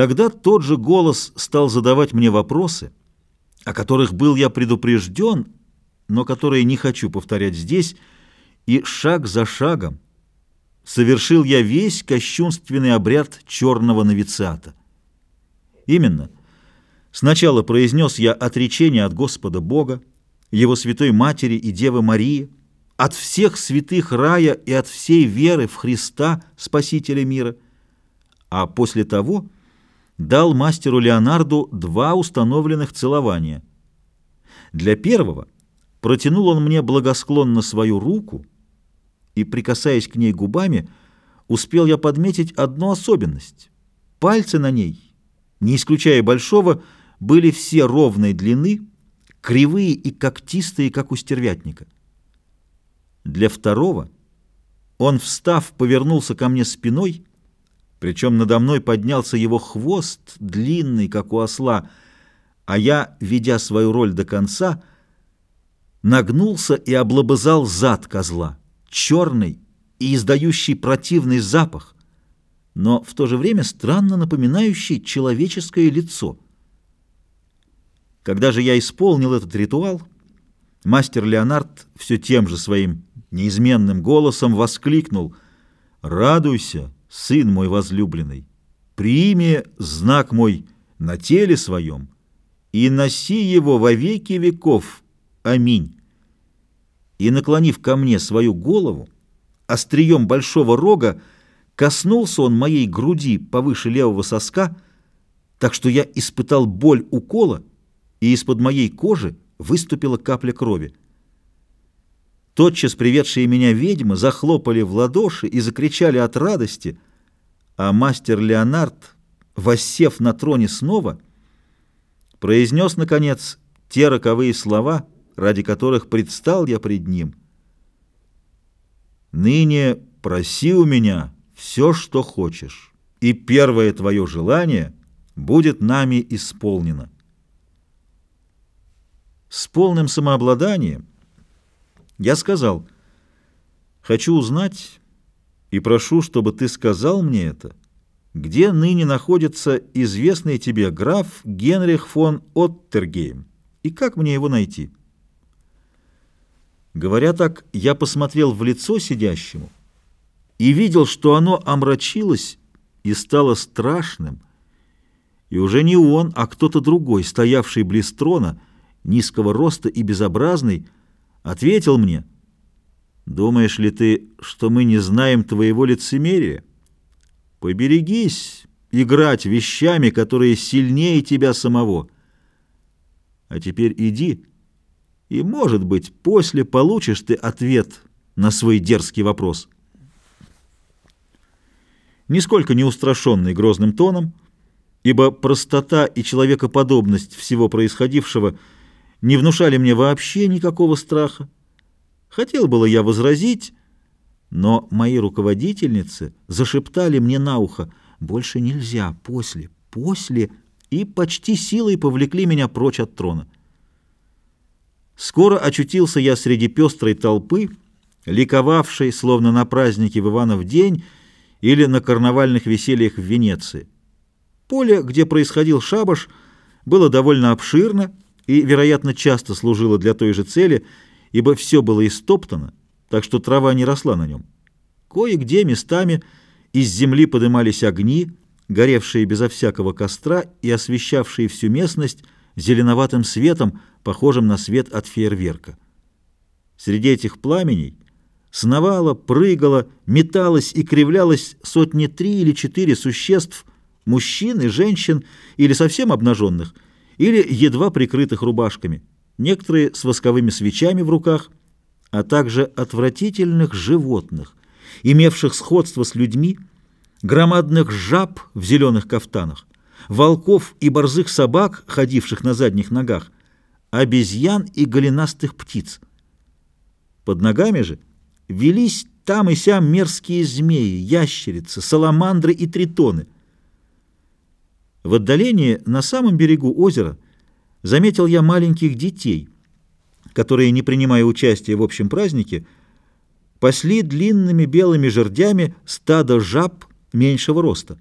Тогда тот же голос стал задавать мне вопросы, о которых был я предупрежден, но которые не хочу повторять здесь, и шаг за шагом совершил я весь кощунственный обряд черного новициата. Именно, сначала произнес я отречение от Господа Бога, Его Святой Матери и Девы Марии, от всех святых рая и от всей веры в Христа, Спасителя мира, а после того дал мастеру Леонарду два установленных целования. Для первого протянул он мне благосклонно свою руку, и, прикасаясь к ней губами, успел я подметить одну особенность. Пальцы на ней, не исключая большого, были все ровной длины, кривые и когтистые, как у стервятника. Для второго он, встав, повернулся ко мне спиной, причем надо мной поднялся его хвост, длинный, как у осла, а я, ведя свою роль до конца, нагнулся и облобызал зад козла. Черный и издающий противный запах, но в то же время странно напоминающий человеческое лицо. Когда же я исполнил этот ритуал, мастер Леонард все тем же своим неизменным голосом воскликнул. «Радуйся, сын мой возлюбленный, прими знак мой на теле своем и носи его во веки веков. Аминь» и, наклонив ко мне свою голову, острием большого рога коснулся он моей груди повыше левого соска, так что я испытал боль укола, и из-под моей кожи выступила капля крови. Тотчас приведшие меня ведьмы захлопали в ладоши и закричали от радости, а мастер Леонард, воссев на троне снова, произнес, наконец, те роковые слова — ради которых предстал я пред ним. Ныне проси у меня все, что хочешь, и первое твое желание будет нами исполнено. С полным самообладанием я сказал, хочу узнать и прошу, чтобы ты сказал мне это, где ныне находится известный тебе граф Генрих фон Оттергейм, и как мне его найти?» Говоря так, я посмотрел в лицо сидящему и видел, что оно омрачилось и стало страшным, и уже не он, а кто-то другой, стоявший близ трона, низкого роста и безобразный, ответил мне, «Думаешь ли ты, что мы не знаем твоего лицемерия? Поберегись играть вещами, которые сильнее тебя самого. А теперь иди» и, может быть, после получишь ты ответ на свой дерзкий вопрос. Нисколько не устрашенный грозным тоном, ибо простота и человекоподобность всего происходившего не внушали мне вообще никакого страха. Хотел было я возразить, но мои руководительницы зашептали мне на ухо «Больше нельзя, после, после» и почти силой повлекли меня прочь от трона. Скоро очутился я среди пестрой толпы, ликовавшей, словно на празднике в Иванов день или на карнавальных весельях в Венеции. Поле, где происходил шабаш, было довольно обширно и, вероятно, часто служило для той же цели, ибо все было истоптано, так что трава не росла на нем. Кое-где местами из земли подымались огни, горевшие безо всякого костра и освещавшие всю местность зеленоватым светом, похожим на свет от фейерверка. Среди этих пламеней сновало, прыгало, металось и кривлялось сотни три или четыре существ, мужчин и женщин, или совсем обнаженных, или едва прикрытых рубашками, некоторые с восковыми свечами в руках, а также отвратительных животных, имевших сходство с людьми, громадных жаб в зеленых кафтанах, волков и борзых собак, ходивших на задних ногах, обезьян и голенастых птиц. Под ногами же велись там и сям мерзкие змеи, ящерицы, саламандры и тритоны. В отдалении, на самом берегу озера, заметил я маленьких детей, которые, не принимая участия в общем празднике, пасли длинными белыми жердями стадо жаб меньшего роста.